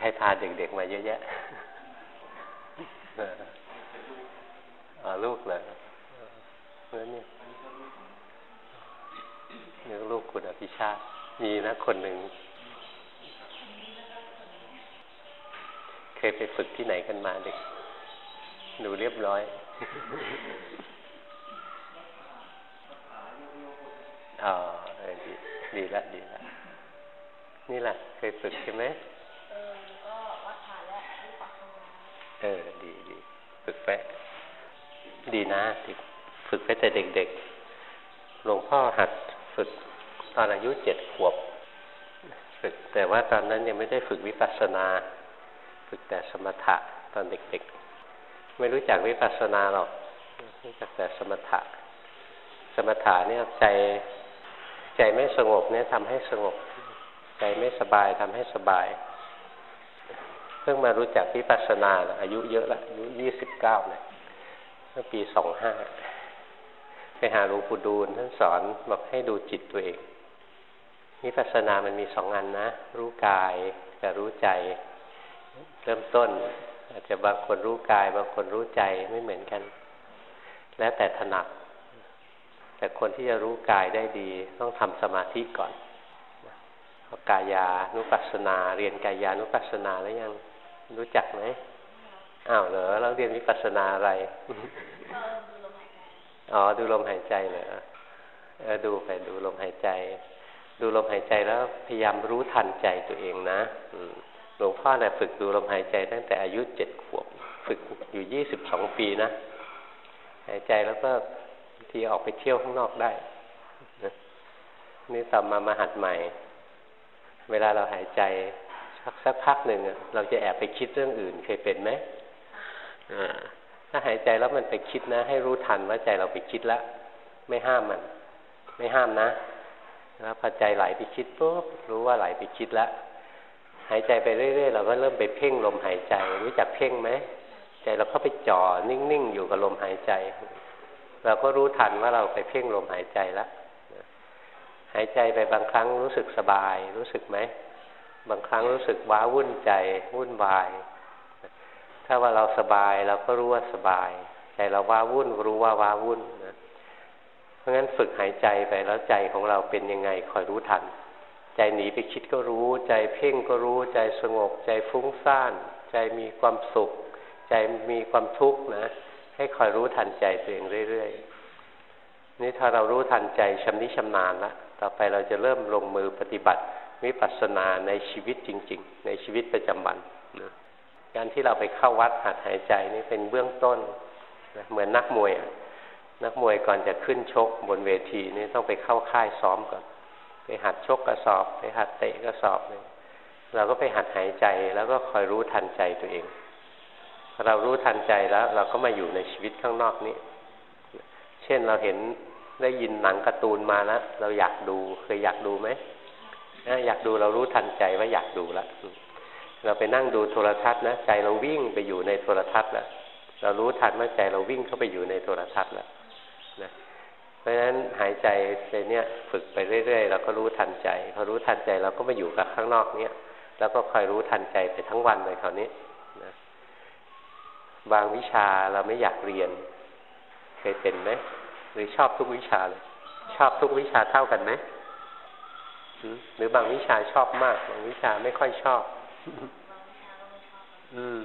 ใครพาเด็กๆมาเยอะแยะอ๋อลูกเหรอเมื่อนี่นี่ลูกคุณอภิชาติ มีนะคนหนึ่ง เคยไปฝึกที่ไหนกันมาเด็ก ดูเรียบร้อยอ๋อดีดีละดีละนี่แหละเคยฝึกใช่ไหมเออก็วัดฐานและวิปัสสนา เออ ดีดีฝึกไปดีนะฝึกไปแต่เด็กๆ หลวงพ่อหัดฝึกตอนอายุเจ็ดขวบ ฝึกแต่ว่าตอนนั้นยังไม่ได้ฝึกวิปัสสนา ฝึกแต่สมถะตอนเด็กๆ ไม่รู้จักวิปัสสนาหรอกรู้จักแต่สมถะ สมถะเนี่ยใจใจไม่สงบเนี่ยทำให้สงบ ใจไม่สบายทำให้สบาย เพิ่งมารู้จักวิปัสสนาอายุเยอะละอายุยี่สิบเก้าเนี่ยเมื่อปีสองห้าไปหาหลวงปู่ดูลท่านสอนบอกให้ดูจิตตัวเองวิปัสสนามันมีสองอันนะ รู้กายกับรู้ใจ เริ่มต้น อาจจะบางคนรู้กาย บางคนรู้ใจไม่เหมือนกัน แล้วแต่ถนัดแต่คนที่จะรู้กายได้ดี ต้องทำสมาธิก่อน กายานุปัสสนา เรียนกายานุปัสสนาแล้วยังรู้จักไหมอ้าวเหรอเราเรียนวิปัสสนาอะไรอ๋อดูลมหายใจเหรอเออดูไปดูลมหายใจ ดูลมหายใจแล้วพยายามรู้ทันใจตัวเองนะหลวงพ่อเนี่ยฝึกดูลมหายใจตั้งแต่อายุเจ็ดขวบ ฝึกอยู่ยี่สิบสองปีนะ หายใจแล้วก็ทีออกไปเที่ยวข้างนอกได้นี่ต่อมามาหัดใหม่ เวลาเราหายใจสักสักพักหนึ่งเราจะแอบไปคิดเรื่องอื่นเคยเป็นไหมถ้าหายใจแล้วมันไปคิดนะ ให้รู้ทันว่าใจเราไปคิดแล้วไม่ห้ามมัน ไม่ห้ามนะ แล้วพอใจไหลไปคิดปุ๊บรู้ว่าไหลไปคิดแล้วหายใจไปเรื่อยๆเราก็เริ่มไปเพ่งลมหายใจ รู้จักเพ่งไหมใจเราเข้าไปจ่อนิ่งๆอยู่กับลมหายใจ เราก็รู้ทันว่าเราไปเพ่งลมหายใจแล้ว หายใจไปบางครั้งรู้สึกสบาย รู้สึกไหม บางครั้งรู้สึกว้าวุ่นใจวุ่นวาย ถ้าว่าเราสบายเราก็รู้ว่าสบาย ใจเราว้าวุ่นรู้ว่าว้าวุ่นนะเพราะงั้นฝึกหายใจไปแล้วใจของเราเป็นยังไงคอยรู้ทัน ใจหนีไปคิดก็รู้ ใจเพ่งก็รู้ ใจสงบ ใจฟุ้งซ่าน ใจมีความสุข ใจมีความทุกข์นะให้คอยรู้ทันใจตัวเองเรื่อยๆนี่ถ้าเรารู้ทันใจชำนิชำนาญละ ต่อไปเราจะเริ่มลงมือปฏิบัติวิปัสสนาในชีวิตจริง ๆ ในชีวิตประจำวันนะการที่เราไปเข้าวัดหัดหายใจนี่เป็นเบื้องต้นนะเหมือนนักมวยนักมวยก่อนจะขึ้นชกบนเวทีนี่ต้องไปเข้าค่ายซ้อมก่อน ไปหัดชกกระสอบ ไปหัดเตะกระสอบเนี่ยเราก็ไปหัดหายใจแล้วก็คอยรู้ทันใจตัวเอง เรารู้ทันใจแล้ว เราก็มาอยู่ในชีวิตข้างนอกนี้ เช่นเราเห็น ได้ยินหนังการ์ตูนมาแล้วเราอยากดูเคยอยากดูไหมอยากดูเรารู้ทันใจว่าอยากดูแล้วเราไปนั่งดูโทรทัศน์นะใจเราวิ่งไปอยู่ในโทรทัศน์แล้วเรารู้ทันว่าใจเราวิ่งเข้าไปอยู่ในโทรทัศน์แล้วนะเพราะฉะนั้นหายใจในเนี้ยฝึกไปเรื่อยๆเราก็รู้ทันใจพอรู้ทันใจเราก็มาอยู่กับข้างนอกเนี้ยแล้วก็คอยรู้ทันใจไปทั้งวันเลยคราวนี้นะบางวิชาเราไม่อยากเรียนเคยเป็นไหม หรือชอบทุกวิชาเลย ชอบทุกวิชาเท่ากันไหมหรือบางวิชาชอบมาก บางวิชาไม่ค่อยชอบ อืม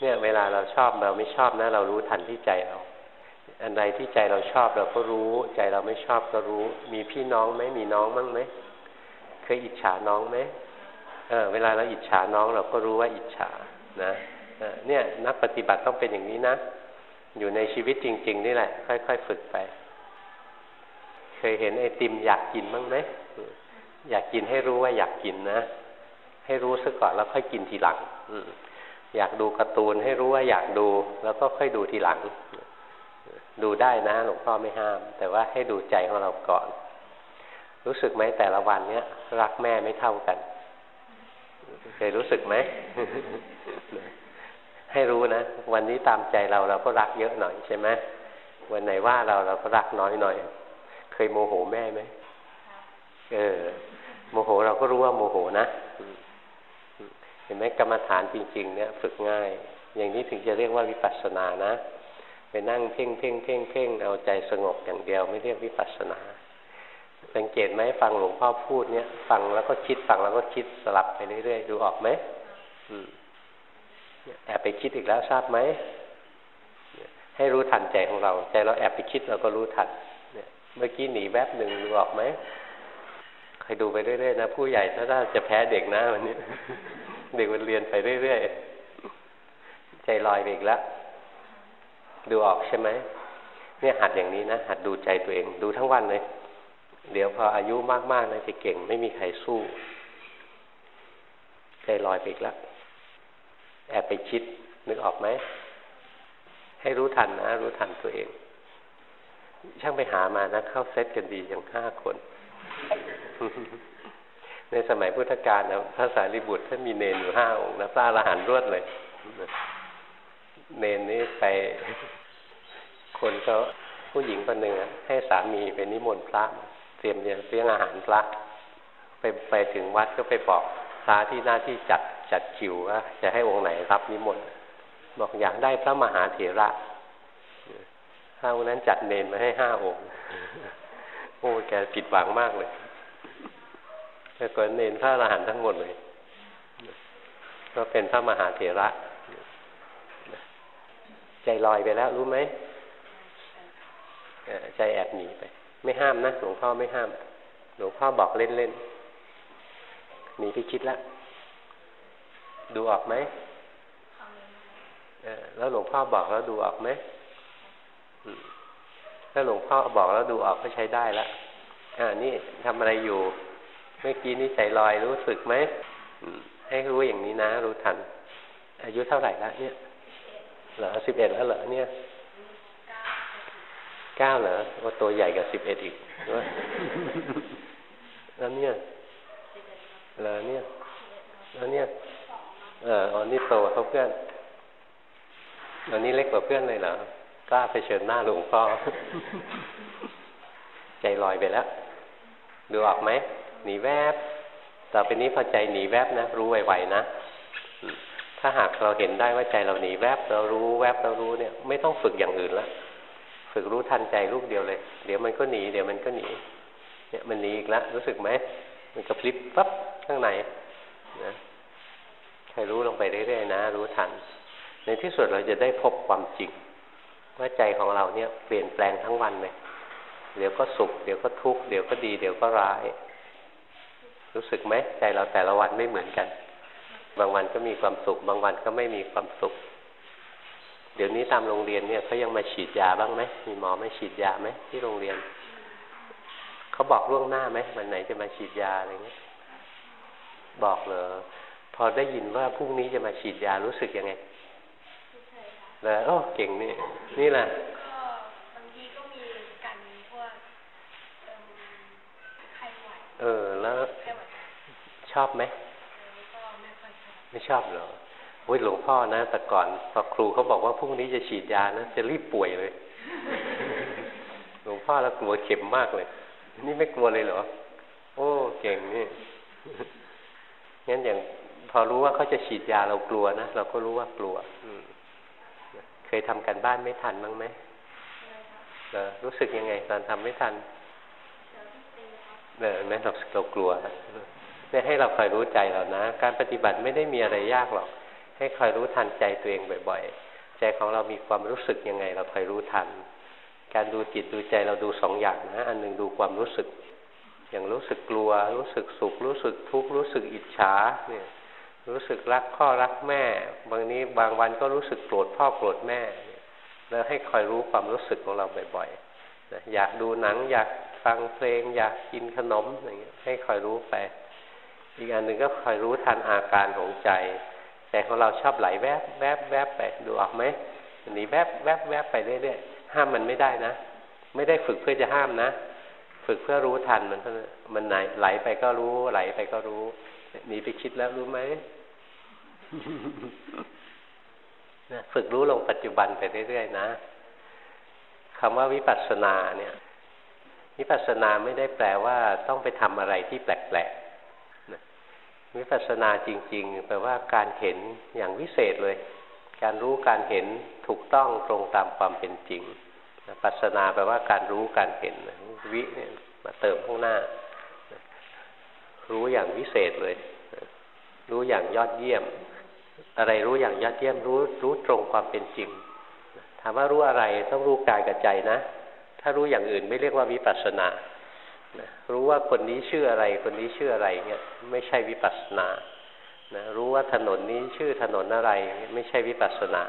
เนี่ย เวลาเราชอบเราไม่ชอบนะ เรารู้ทันที่ใจเราอันใดที่ใจเราชอบเราก็รู้ ใจเราไม่ชอบก็รู้ มีพี่น้องไหมมีน้องมั้งไหมเคยอิจฉาน้องไหมเออ เวลาเราอิจฉาน้องเราก็รู้ว่าอิจฉานะเนี่ย นักปฏิบัติต้องเป็นอย่างนี้นะ อยู่ในชีวิตจริง ๆ นี่แหละ ค่อย ๆ ฝึกไป เคยเห็นไอติมอยากกินบ้างไหมอยากกินให้รู้ว่าอยากกินนะ ให้รู้ซะก่อนแล้วค่อยกินทีหลังอยากดูการ์ตูนให้รู้ว่าอยากดู แล้วก็ค่อยดูทีหลัง ดูได้นะ หลวงพ่อไม่ห้าม แต่ว่าให้ดูใจของเราก่อน รู้สึกไหมแต่ละวันเนี้ยรักแม่ไม่เท่ากัน เคยรู้สึกไหม ให้รู้นะ วันนี้ตามใจเราเราก็รักเยอะหน่อยใช่ไหมวันไหนว่าเราเราก็รักน้อยหน่อย เคยโมโหแม่ไหมเออ โมโหเราก็รู้ว่าโมโหนะเห็นไหมกรรมฐานจริง ๆ เนี่ย ฝึกง่าย อย่างนี้ถึงจะเรียกว่าวิปัสสนานะไปนั่งเพ่งเพ่งเพ่งเพ่งเอาใจสงบอย่างเดียวไม่เรียกวิปัสสนา สังเกตไหมฟังหลวงพ่อพูดเนี่ย ฟังแล้วก็คิดฟังแล้วก็คิดสลับไปเรื่อยๆดูออกไหมอือ แอบไปคิดอีกแล้วทราบไหมให้รู้ทันใจของเรา ใจเราแอบไปคิดเราก็รู้ทันเมื่อกี้หนีแวบหนึ่งดูออกไหมใครดูไปเรื่อยๆนะผู้ใหญ่ถ้าจะแพ้เด็กนะวันนี้ เด็กมันเรียนไปเรื่อยๆใจลอยไปอีกแล้วดูออกใช่ไหมเนี่ยหัดอย่างนี้นะหัดดูใจตัวเอง ดูทั้งวันเลย เดี๋ยวพออายุมากๆนะจะเก่ง ไม่มีใครสู้ ใจลอยไปอีกแล้ว แอบไปคิดนึกออกไหม ให้รู้ทันนะ รู้ทันตัวเอง ช่างไปหามานะ เข้าเซตกันดีอย่างห้าคน ในสมัยพุทธกาลนะพระสารีบุตรท่านมีเนนอยู่ห้าองค์นะพระอรหันต์รวดเลย เนนนี่ไป คนก็ผู้หญิงคนหนึ่งให้สามีไปนิมนต์พระ เตรียมเลี้ยงอาหารพระ ไปไปถึงวัดก็ไปบอกพระที่หน้าที่จัด จัดคิวว่าจะให้องค์ไหนรับนิมนต์บอกอยากได้พระมหาเถระพระองค์นั้นจัดเนนมาให้ห้าองค์โอ้แกผิดหวังมากเลยแต่ก่อนเนนพระอรหันต์ทั้งหมดเลย ก็เป็นพระมหาเถระ ใจลอยไปแล้วรู้ไหมใจแอบหนีไป ไม่ห้ามนะหลวงพ่อไม่ห้าม หลวงพ่อบอกเล่นๆหนีไปคิดแล้ว ดูออกไหมแล้วหลวงพ่อบอกแล้วดูออกไหมถ้าหลวงพ่อบอกแล้วดูออกก็ใช้ได้แล้วอ่านี่ทำอะไรอยู่ เมื่อกี้นี่ใจลอยรู้สึกไหมให้รู้อย่างนี้นะ รู้ทัน อายุเท่าไหร่แล้วเนี่ยเหรอสิบเอ็ดแล้วเหรอเนี่ยเก้าเหรอว่าตัวใหญ่กว่าสิบเอ็ดอีกแล้วเนี่ยเหรอเนี่ยแล้วเนี่ย เอออันนี้โตเขาเพื่อนอันนี้เล็กกว่าเพื่อนเลยเหรอกล้าไปเชิญหน้าหลวงพ่อใจลอยไปแล้ว ดูออกไหมหนีแวบ ต่อไปนี้พอใจหนีแวบนะ รู้ไวๆนะ ถ้าหากเราเห็นได้ว่าใจเราหนีแวบ เรารู้แวบเรารู้เนี่ย ไม่ต้องฝึกอย่างอื่นละฝึกรู้ทันใจลูกเดียวเลย เดี๋ยวมันก็หนี เดี๋ยวมันก็หนี เนี่ยมันหนีอีกแล้วรู้สึกไหมมันกระพริบปั๊บข้างในนะ คอยรู้ลงไปเรื่อยๆนะ รู้ทัน ในที่สุดเราจะได้พบความจริง ว่าใจของเราเนี่ยเปลี่ยนแปลงทั้งวันเลยเดี๋ยวก็สุข เดี๋ยวก็ทุกข์เดี๋ยวก็ดี เดี๋ยวก็ร้าย รู้สึกไหมใจเราแต่ละวันไม่เหมือนกัน บางวันก็มีความสุข บางวันก็ไม่มีความสุข เดี๋ยวนี้ตามโรงเรียนเนี่ยเขายังมาฉีดยาบ้างไหมมีหมอไม่ฉีดยาไหมที่โรงเรียนเขาบอกล่วงหน้าไหมวันไหนจะมาฉีดยาอะไรเงี้ยบอกเลย พอได้ยินว่าพรุ่งนี้จะมาฉีดยารู้สึกยังไงแล้วโอ้เก่งนี่ นี่แหละก็บางทีก็มีกันพวกไข้หวัดเออ แล้วชอบไหมไม่ชอบหรอโอ้ยหลวงพ่อนะ แต่ก่อนพอครูเขาบอกว่าพรุ่งนี้จะฉีดยานะ จะรีบป่วยเลย หลวงพ่อแล้วกลัวเข็มมากเลย นี่ไม่กลัวเลยเหรอ โอ้ เก่งนี่ งั้นอย่าง พอรู้ว่าเขาจะฉีดยาเรากลัวนะเราก็รู้ว่ากลัว อืเคยทำกันบ้านไม่ทันบ้างไหมเออรู้สึกยังไง ตอนทำไม่ทันเออแม้เราเรากลัวเนี่ยให้เราคอยรู้ใจเรานะ การปฏิบัติไม่ได้มีอะไรยากหรอก ให้คอยรู้ทันใจตัวเองบ่อย ๆ ใจของเรามีความรู้สึกยังไง เราคอยรู้ทัน การดูจิตดูใจเราดูสองอย่างนะ อันหนึ่งดูความรู้สึก อย่างรู้สึกกลัว รู้สึกสุข รู้สึกทุกข์ รู้สึกอิจฉา เนี่ย รู้สึกรักพ่อรักแม่ บางนี้บางวันก็รู้สึกโกรธพ่อโกรธแม่ แล้วให้คอยรู้ความรู้สึกของเราบ่อยๆอยากดูหนังอยากฟังเพลง อยากกินขนมอย่างเงี้ยให้คอยรู้ไป อีกอันหนึ่งก็คอยรู้ทันอาการของใจใจของเราชอบไหลแวบแวบแวบไปดูออกไหมอันนี้แวบแวบแวบไปเรื่อยๆห้ามมันไม่ได้นะ ไม่ได้ฝึกเพื่อจะห้ามนะ ฝึกเพื่อรู้ทันมันเท่านั้นมันไหลไหลไปก็รู้ไหลไปก็รู้หนีไปคิดแล้วรู้ไหม ฝึกรู้ลงปัจจุบันไปเรื่อยๆนะคำว่าวิปัสสนาเนี่ย วิปัสสนาไม่ได้แปลว่าต้องไปทำอะไรที่แปลกๆวิปัสสนาจริง ๆ แปลว่าการเห็นอย่างวิเศษเลย การรู้การเห็นถูกต้องตรงตามความเป็นจริงปัสนาแปลว่าการรู้การเห็นวิเนี่ยมาเติมข้างหน้า รู้อย่างวิเศษเลย รู้อย่างยอดเยี่ยม อะไรรู้อย่างยอดเยี่ยมรู้รู้ตรงความเป็นจริง ถามว่ารู้อะไรต้องรู้กายกับใจนะ ถ้ารู้อย่างอื่นไม่เรียกว่าวิปัสสนา รู้ว่าคนนี้ชื่ออะไร คนนี้ชื่ออะไรเงี้ยไม่ใช่วิปัสสนานะรู้ว่าถนนนี้ชื่อถนนอะไร ไม่ใช่วิปัสสนา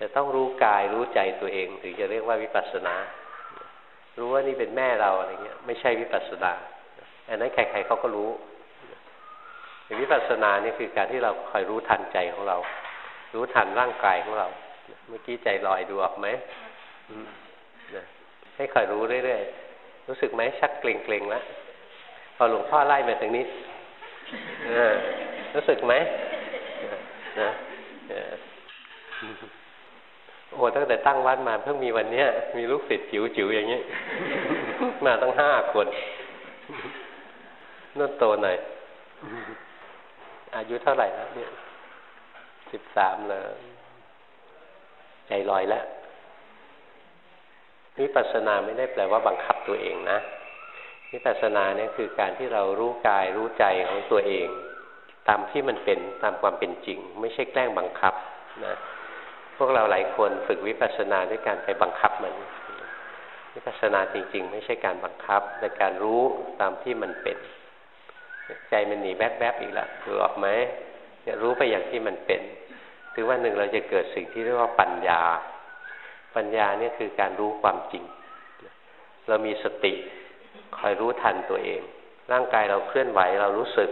จะต้องรู้กายรู้ใจตัวเอง ถึงจะเรียกว่าวิปัสสนา รู้ว่านี่เป็นแม่เราอะไรเงี้ย ไม่ใช่วิปัสสนาอันนั้นใครๆเขาก็รู้ วิปัสสนานี่คือการที่เราคอยรู้ทันใจของเรา รู้ทันร่างกายของเรา เมื่อกี้ใจลอยดูออกไหมให้คอยรู้เรื่อยๆ รู้สึกไหมชักเกร็งๆแล้วพอหลวงพ่อไล่มาตรงนี้รู้สึกไหมนะโอ้ตั้งแต่ตั้งวัดมาเพิ่งมีวันเนี้ย มีลูกศิษย์จิ๋วๆอย่างนี้ มาตั้งห้าคนนุ่นโตหน่อย อายุเท่าไหร่แล้วเนี่ยสิบสามเลยใจลอยแล้ววิปัสสนาไม่ได้แปลว่าบังคับตัวเองนะวิปัสสนาเนี่ยคือการที่เรารู้กายรู้ใจของตัวเอง ตามที่มันเป็นตามความเป็นจริง ไม่ใช่แกล้งบังคับนะพวกเราหลายคนฝึกวิปัสสนาด้วยการไปบังคับมันวิปัสสนาจริง ๆ ไม่ใช่การบังคับ แต่การรู้ตามที่มันเป็น ใจมันหนีแวบๆอีกแล้วถือออกไหมรู้ไปอย่างที่มันเป็นถึงวันหนึ่งเราจะเกิดสิ่งที่เรียกว่าปัญญา ปัญญาเนี่ยคือการรู้ความจริง เรามีสติคอยรู้ทันตัวเอง ร่างกายเราเคลื่อนไหวเรารู้สึก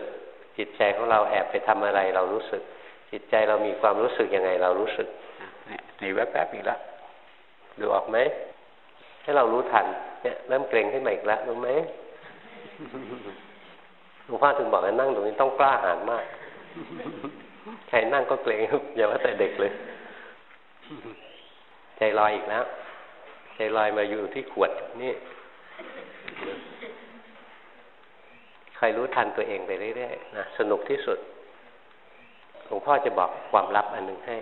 จิตใจของเราแอบไปทำอะไรเรารู้สึก จิตใจเรามีความรู้สึกยังไงเรารู้สึกนี่แวบๆอีกแล้วดูออกไหมให้เรารู้ทันเนี่ยเริ่มเกรงขึ้นมาอีกแล้วรู้ไหม หลวงพ่อถึงบอกให้นั่งตรงนี้ต้องกล้าหาญมาก ใครนั่งก็เกรงอย่าว่าแต่เด็กเลย ใจลอยอีกแล้ว ใจลอยมาอยู่ที่ขวดนี่ใครรู้ทันตัวเองไปเรื่อยๆนะสนุกที่สุดหลวงพ่อจะบอกความลับอันหนึ่งให้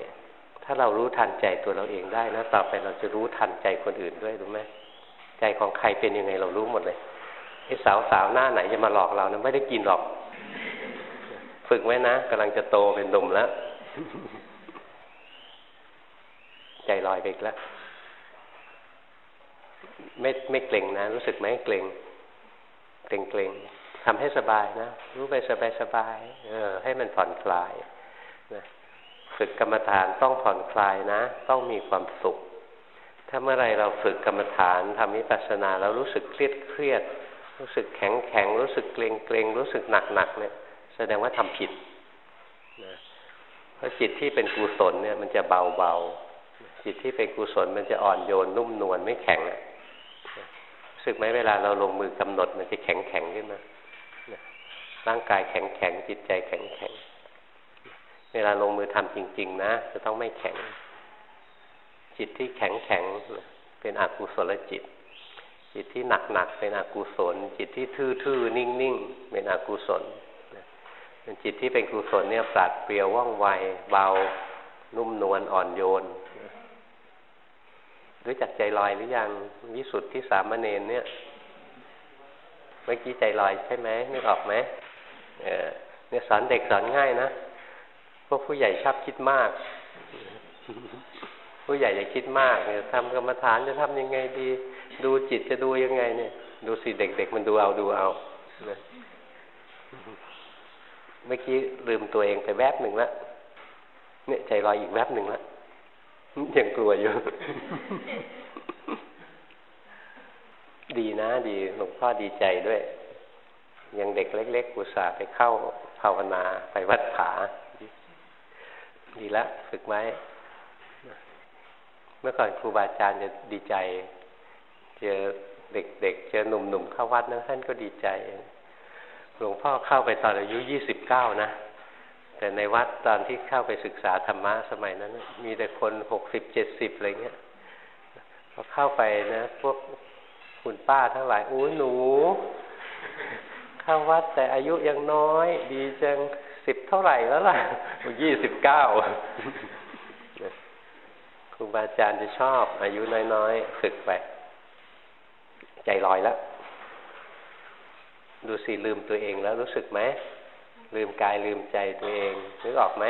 ถ้าเรารู้ทันใจตัวเราเองได้นะต่อไปเราจะรู้ทันใจคนอื่นด้วยรู้ไหมใจของใครเป็นยังไงเรารู้หมดเลย ไอ้สาวสาวหน้าไหนจะมาหลอกเรานะไม่ได้กินหรอก ฝึกไว้นะกำลังจะโตเป็นหนุ่มแล้ว ใจลอยไปอีกแล้วไม่ไม่เกร็งนะ รู้สึกไหมเกร็งเกร็งเกรงทำให้สบายนะ รู้ไปสบายสบายเออ ให้มันผ่อนคลายนะฝึกกรรมฐานต้องผ่อนคลายนะ ต้องมีความสุข ถ้าเมื่อไรเราฝึกกรรมฐานทำวิปัสสนาแล้วรู้สึกเครียดเครียด รู้สึกแข็งแข็งรู้สึกเกรงเกรงรู้สึกหนักหนักเนี่ย แสดงว่าทำผิดนะเพราะจิตที่เป็นกุศลเนี่ย มันจะเบาเบาจิตที่เป็นกุศลมันจะอ่อนโยนนุ่มนวลไม่แข็งรู้สึกไหมเวลาเราลงมือกำหนดมันจะแข็งแข็งขึ้นมาร่างกายแข็งแข็งจิตใจแข็งแข็งเวลาลงมือทำจริง ๆ นะ จะต้องไม่แข็ง จิตที่แข็งแข็งเป็นอกุศลจิต จิตที่หนักหนักเป็นอกุศล จิตที่ทื่อๆนิ่งๆเป็นอกุศลเป็นจิตที่เป็นกุศลเนี่ยปราดเปรียวว่องไวเบานุ่มนวลอ่อนโยนรู้จักใจลอยหรือยังวิสุทธิสามเณรเนี่ยเมื่อกี้ใจลอยใช่ไหมนึกออกไหมเออเนี่ยสอนเด็กสอนง่ายนะพวกผู้ใหญ่ชอบคิดมาก ผู้ใหญ่จะคิดมากเนี่ยทำกรรมฐานจะทำยังไงดี ดูจิตจะดูยังไงเนี่ย ดูสิเด็กๆมันดูเอาดูเอาเมื่อกี้ลืมตัวเองไปแวบหนึ่งแล้วเนี่ยใจลอยอีกแวบหนึ่งแล้วยังกลัวอยู่ ดีนะ ดีหลวงพ่อดีใจด้วย ยังเด็กเล็กๆอุตส่าห์ไปเข้าภาวนาไปวัดผา ดีล้วฝึกไหมเมื่อก่อนครูบาอาจารย์จะดีใจ เจอเด็กๆเจอหนุ่มๆเข้าวัดนะท่านก็ดีใจหลวงพ่อเข้าไปตอนอายุยี่สิบเก้านะ แต่ในวัดตอนที่เข้าไปศึกษาธรรมะสมัยนั้น มีแต่คนหกสิบเจ็ดสิบอะไรเงี้ยพอเข้าไปนะ พวกคุณป้าทั้งหลายอู้หนู เข้าวัดแต่อายุยังน้อย ดีจังสิบเท่าไหร่แล้วล่ะยี่สิบเก้าครูบาอาจารย์จะชอบอายุน้อยๆ ฝึกไป ใจลอยแล้วดูสิลืมตัวเองแล้วรู้สึกไหมลืมกายลืมใจตัวเองนึกออกไหม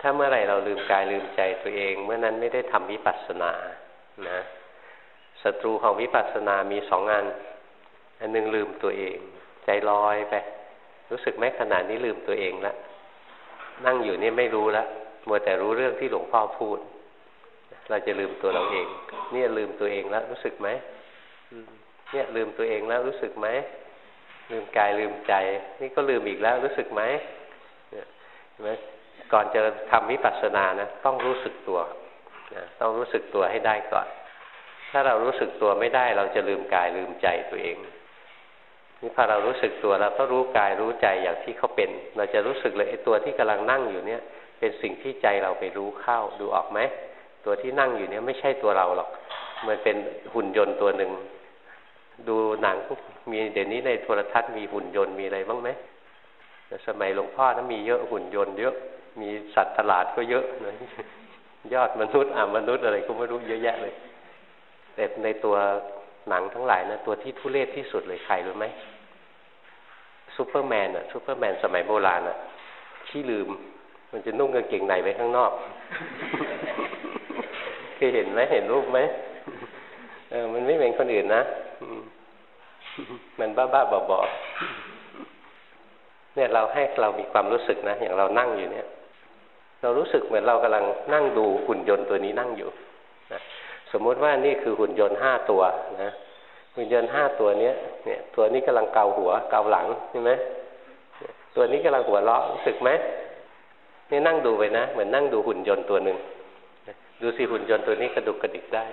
ถ้าเมื่อไหร่เราลืมกายลืมใจตัวเอง เมื่อนั้นไม่ได้ทำวิปัสสนานะศัตรูของวิปัสสนามีสองงานอันหนึ่งลืมตัวเอง ใจลอยไป รู้สึกไหมขนาดนี้ลืมตัวเองแล้วนั่งอยู่นี่ไม่รู้แล้วมัวแต่รู้เรื่องที่หลวงพ่อพูด เราจะลืมตัวเราเอง เนี่ยลืมตัวเองแล้วรู้สึกไหม เนี่ยลืมตัวเองแล้วรู้สึกไหมลืมกายลืมใจ นี่ก็ลืมอีกแล้วรู้สึกไหมเห็นไหมก่อนจะทำวิปัสสนานะต้องรู้สึกตัวนะต้องรู้สึกตัวให้ได้ก่อน ถ้าเรารู้สึกตัวไม่ได้เราจะลืมกายลืมใจตัวเองนี่พอเรารู้สึกตัวเราก็รู้กายรู้ใจอย่างที่เขาเป็น เราจะรู้สึกเลยไอ้ตัวที่กำลังนั่งอยู่เนี่ย เป็นสิ่งที่ใจเราไปรู้เข้าดูออกไหมตัวที่นั่งอยู่เนี่ยไม่ใช่ตัวเราหรอก มันเป็นหุ่นยนต์ตัวหนึ่ง ดูหนังมีเดี๋ยวนี้ในโทรทัศน์มีหุ่นยนต์มีอะไรบ้างไหมสมัยหลวงพ่อนะมีเยอะหุ่นยนต์เยอะ มีสัตว์ประหลาดก็เยอะนะยอดมนุษย์อ่ามนุษย์อะไรก็ไม่รู้เยอะแยะเลย แต่ในตัวหนังทั้งหลายนะตัวที่ทุเรศที่สุดเลยใครรู้ไหมซูเปอร์แมนอะซูเปอร์แมนสมัยโบราณอะขี้ลืม มันจะนุ่งกางเกงในไว้ข้างนอกเคยเห็นไหมเห็นรูปไหมเออมันไม่เหมือนคนอื่นนะ มันบ้าบ้าบอๆเนี่ยเราให้เรามีความรู้สึกนะ อย่างเรานั่งอยู่เนี่ย เรารู้สึกเหมือนเรากำลังนั่งดูหุ่นยนต์ตัวนี้นั่งอยู่นะสมมุติว่านี่คือหุ่นยนต์ห้าตัวนะหุ่นยนต์ห้าตัวเนี้ยเนี่ย ตัวนี้กำลังเกาหัวเกาหลังใช่ไหมตัวนี้กำลังหัวเราะรู้สึกไหมนี่นั่งดูไปนะเหมือนนั่งดูหุ่นยนต์ตัวหนึ่งดูสิหุ่นยนต์ตัวนี้กระดุกกระดิกได้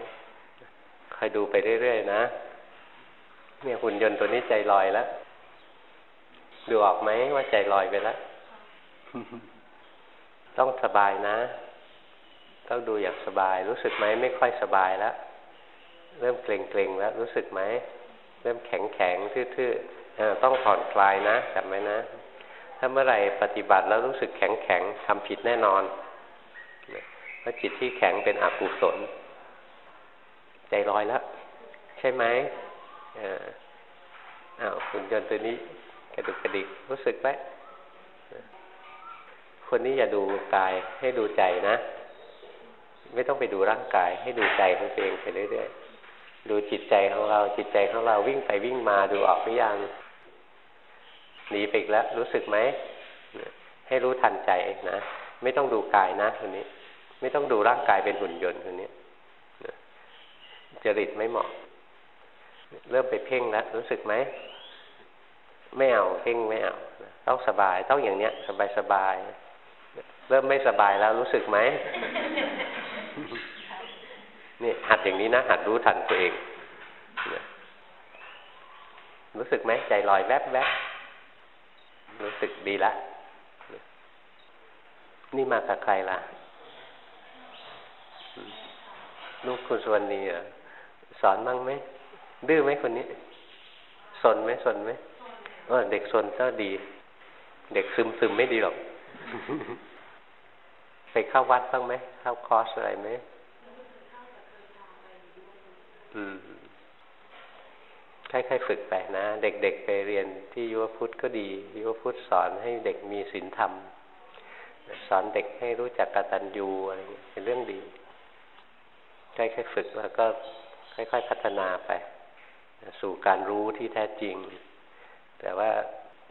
คอยดูไปเรื่อยๆนะ เนี่ยหุ่นยนต์ตัวนี้ใจลอยแล้ว ดูออกไหมว่าใจลอยไปแล้ว ต้องสบายนะ ต้องดูอย่างสบาย รู้สึกไหมไม่ค่อยสบายแล้ว เริ่มเกร็งเกร็งแล้วรู้สึกไหม เริ่มแข็งแข็งทื่อๆต้องผ่อนคลายนะจำไว้นะ ถ้าเมื่อไหร่ปฏิบัติแล้วรู้สึกแข็งแข็งทำผิดแน่นอนเพราะจิตที่แข็งเป็นอกุศล ใจลอยแล้ว ใช่ไหม อ้าวคุณยนต์ตัวนี้กระดุกกระดิกรู้สึกไหมคนนี้อย่าดูกายให้ดูใจนะ ไม่ต้องไปดูร่างกาย ให้ดูใจของตัวเองไปเรื่อยๆดูจิตใจของเรา จิตใจของเราวิ่งไปวิ่งมาดูออกหรือยังหนีไปอีกแล้ว รู้สึกไหมให้รู้ทันใจนะไม่ต้องดูกายนะคนนี้ ไม่ต้องดูร่างกายเป็นหุ่นยนต์คนนี้จริตไม่เหมาะ เริ่มไปเพ่งแล้วรู้สึกไหมไม่เอาเพ่งไม่เอาต้องสบายต้องอย่างเนี้ย สบายสบายเริ่มไม่สบายแล้วรู้สึกไหมนี่หัดอย่างนี้นะหัดรู้ทันตัวเองรู้สึกไหมใจลอยแวบแวบรู้สึกดีละ นี่มากับใครล่ะ ลูกคุณสวรรณีสอนบ้างไหม ดื้อไหมคนนี้ สนไหมสนไหมเออเด็กสนก็ดี เด็กซึมซึมไม่ดีหรอกไปเข้าวัดบ้างไหมเข้าคอร์สอะไรไหมอืมค่อยๆฝึกไปนะ เด็กๆไปเรียนที่ยุวพุทธก็ดี ยุวพุทธสอนให้เด็กมีศีลธรรม สอนเด็กให้รู้จักกตัญญูอะไรเงี้ยเป็นเรื่องดีค่อยๆฝึกแล้วก็ค่อย ๆ พัฒนาไป สู่การรู้ที่แท้จริง แต่ว่า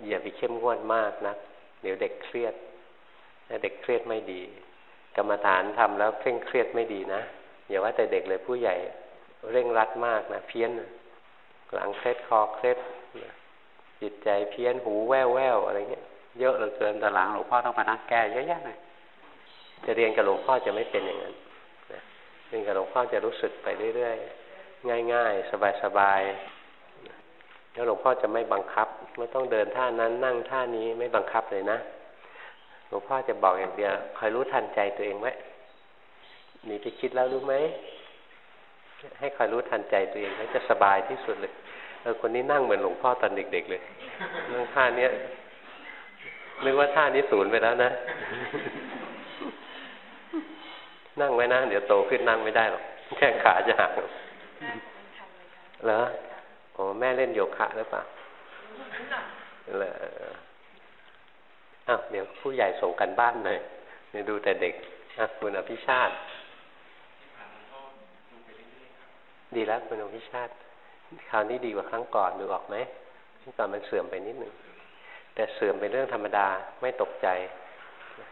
อย่าไปเข้มงวดมากนะเดี๋ยวเด็กเครียดถ้าเด็กเครียดไม่ดี กรรมฐานทำแล้วเคร่งเครียดไม่ดีนะอย่าว่าแต่เด็กเลยผู้ใหญ่เร่งรัดมากนะเพี้ยน หลังเคล็ดคอเคล็ดจิตใจเพี้ยนหูแว่วแววอะไรเงี้ยเยอะเหลือเกินแต่หลังหลวงพ่อต้องมานั่งแก้เยอะแยะเลยจะเรียนกับหลวงพ่อจะไม่เป็นอย่างนั้นเรียนกับหลวงพ่อจะรู้สึกไปเรื่อยๆ ง่ายๆ สบายๆแล้วหลวงพ่อจะไม่บังคับ ไม่ต้องเดินท่านั้นนั่งท่านี้ไม่บังคับเลยนะ หลวงพ่อจะบอกอย่างเดียวคอยรู้ทันใจตัวเองไว้หนีไปคิดแล้วรู้ไหมให้คอยรู้ทันใจตัวเองแล้วจะสบายที่สุดเลยเออคนนี้นั่งเหมือนหลวงพ่อตอนเด็ก ๆ เลยนั่งท่าเนี้ยนึกว่าท่านี้ศูนย์ไปแล้วนะ นั่งไว้นะ เดี๋ยวโตขึ้นนั่งไม่ได้หรอกแค่ขาจะหัก เหรอโอ้แม่เล่นโยคะหรือเปล่าเหรออ้าวเดี๋ยวผู้ใหญ่ส่งกันบ้านหน่อยเดี๋ยวดูแต่เด็กอะคุณอภิชาติ ดีแล้วคุณอภิชาติคราวนี้ดีกว่าครั้งก่อนดูออกไหมครั้งก่อนมันเสื่อมไปนิดหนึ่งแต่เสื่อมเป็นเรื่องธรรมดาไม่ตกใจ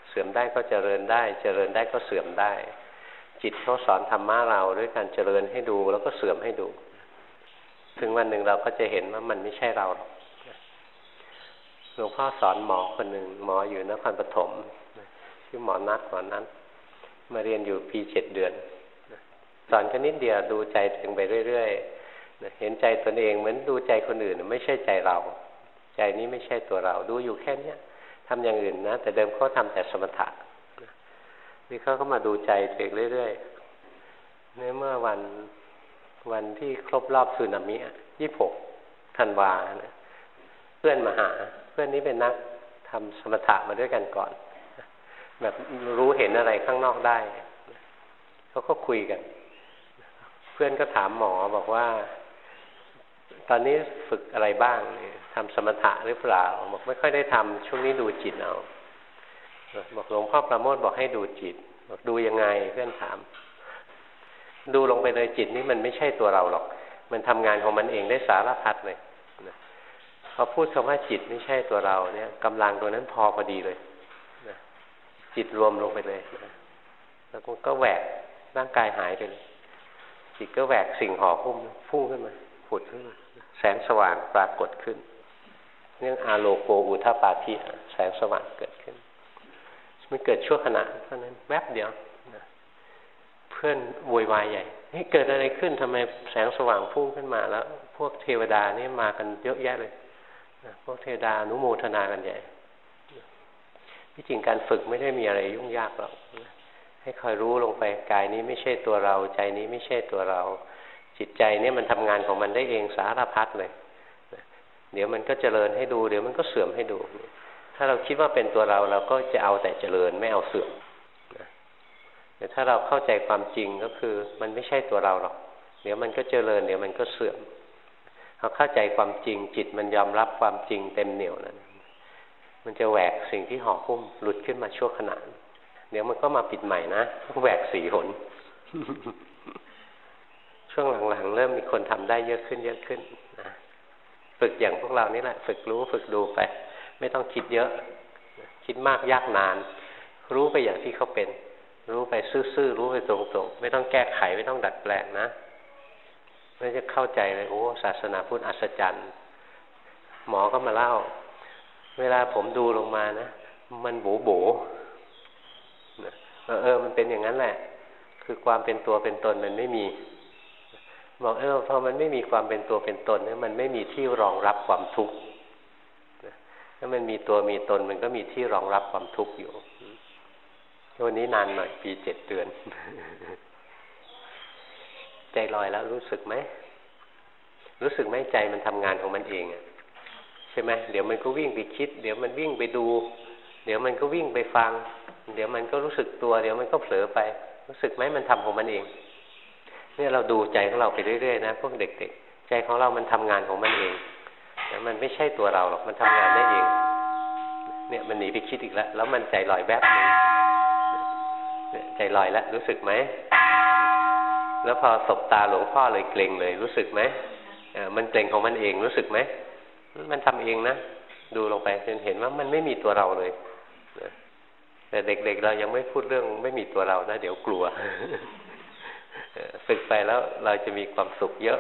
เสื่อมได้ก็เจริญได้ เจริญได้ก็เสื่อมได้ จิตเขาสอนธรรมะเราด้วยการเจริญให้ดูแล้วก็เสื่อมให้ดู ถึงวันหนึ่งเราก็จะเห็นว่ามันไม่ใช่เราหลวงพ่อสอนหมอคนหนึ่งหมออยู่นครปฐมชื่อหมอนัดหมอนัดมาเรียนอยู่ปีเจ็ดเดือนสอนแค่นิดเดียวดูใจถึงไปเรื่อยๆเห็นใจตนเองเหมือนดูใจคนอื่น ไม่ใช่ใจเรา ใจนี้ไม่ใช่ตัวเรา ดูอยู่แค่เนี้ยทำอย่างอื่นนะ แต่เดิมเขาทาแต่สมถะนี่เขาก็มาดูใจตัวเองเรื่อยๆในเมื่อวัน วันที่ครบรอบสึนามิยี่หกธันวาเพื่อนมาหา เพื่อนนี้เป็นนักทำสมถะมาด้วยกันก่อน แบบรู้เห็นอะไรข้างนอกได้เขาก็คุยกัน เพื่อนก็ถามหมอบอกว่า ตอนนี้ฝึกอะไรบ้างทำสมถะหรือเปล่า บอกไม่ค่อยได้ทำช่วงนี้ดูจิตเอาบอกหลวงพ่อประโมทบอกให้ดูจิต บอกดูยังไงเพื่อนถาม ดูลงไปเลยจิตนี่มันไม่ใช่ตัวเราหรอก มันทำงานของมันเองได้สารพัดเลยพอพูดคำว่าจิตไม่ใช่ตัวเราเนี่ยกำลังตัวนั้นพอพอดีเลยจิตรวมลงไปเลยแล้วก็แหวกร่างกายหายไปเลยจิตก็แหวกสิ่งห่อหุ้มพุ่งขึ้นมาผุดขึ้นมาแสงสว่างปรากฏขึ้นเรื่องอาโลโกอุทปาทิแสงสว่างเกิดขึ้น มันเกิดชั่วขณะเท่านั้นแวบเดียว พื่อนโวยวายใหญ่นี่เกิดอะไรขึ้นทำไมแสงสว่างพุ่งขึ้นมาแล้ว พวกเทวดานี่มากันเยอะแยะเลยพวกเทวดานุโมทนากันใหญ่ที่จริงการฝึกไม่ได้มีอะไรยุ่งยากหรอกให้คอยรู้ลงไปกายนี้ไม่ใช่ตัวเรา ใจนี้ไม่ใช่ตัวเรา จิตใจนี่มันทำงานของมันได้เองสารพัดเลยเดี๋ยวมันก็เจริญให้ดู เดี๋ยวมันก็เสื่อมให้ดู ถ้าเราคิดว่าเป็นตัวเราเราก็จะเอาแต่เจริญไม่เอาเสื่อม แต่ถ้าเราเข้าใจความจริงก็คือ มันไม่ใช่ตัวเราหรอก เดี๋ยวมันก็เจริญเดี๋ยวมันก็เสื่อมเราเข้าใจความจริงจิตมันยอมรับความจริงเต็มเหนียวนั้นมันจะแหวกสิ่งที่ห่อหุ้มหลุดขึ้นมาชั่วขณะเดี๋ยวมันก็มาปิดใหม่นะแหวกสีหนช่วงหลังๆเริ่มมีคนทำได้เยอะขึ้นเยอะขึ้นนะฝึกอย่างพวกเรานี่แหละ ฝึกรู้ฝึกดูไป ไม่ต้องคิดเยอะ คิดมากยากนาน รู้ไปอย่างที่เขาเป็น รู้ไปซื่อๆรู้ไปตรงๆไม่ต้องแก้ไขไม่ต้องดัดแปลงนะไม่จะเข้าใจเลยโอ้ศาสนาพุทธอัศจรรย์ หมอก็มาเล่า เวลาผมดูลงมานะ มันโบโบเออ มันเป็นอย่างนั้นแหละ คือความเป็นตัวเป็นตนมันไม่มีบอกเออพอมันไม่มีความเป็นตัวเป็นตนเนี่ยมันไม่มีที่รองรับความทุกข์ถ้ามันมีตัวมีตนมันก็มีที่รองรับความทุกข์อยู่ วันนี้นานหน่อยปีเจ็ดเดือน ใจลอยแล้วรู้สึกไหม รู้สึกไหมใจมันทำงานของมันเองอะใช่ไหมเดี๋ยวมันก็วิ่งไปคิด เดี๋ยวมันวิ่งไปดู เดี๋ยวมันก็วิ่งไปฟัง เดี๋ยวมันก็รู้สึกตัว เดี๋ยวมันก็เผลอไป รู้สึกไหมมันทำของมันเอง เนี่ยเราดูใจของเราไปเรื่อยๆนะพวกเด็กๆ ใจของเรามันทำงานของมันเองแต่มันไม่ใช่ตัวเราหรอกมันทำงานได้เอง เนี่ยมันหนีไปคิดอีกแล้ว แล้วมันใจลอยแวบนึง ใจลอยแล้วรู้สึกไหม แล้วพอสบตาหลวงพ่อเลยเกรงเลย รู้สึกไหมมันเกรงของมันเองรู้สึกไหม มันทำเองนะ ดูลงไปจนเห็นว่ามันไม่มีตัวเราเลยแต่เด็กๆเรายังไม่พูดเรื่องไม่มีตัวเรานะ เดี๋ยวกลัว ฝึกไปแล้วเราจะมีความสุขเยอะ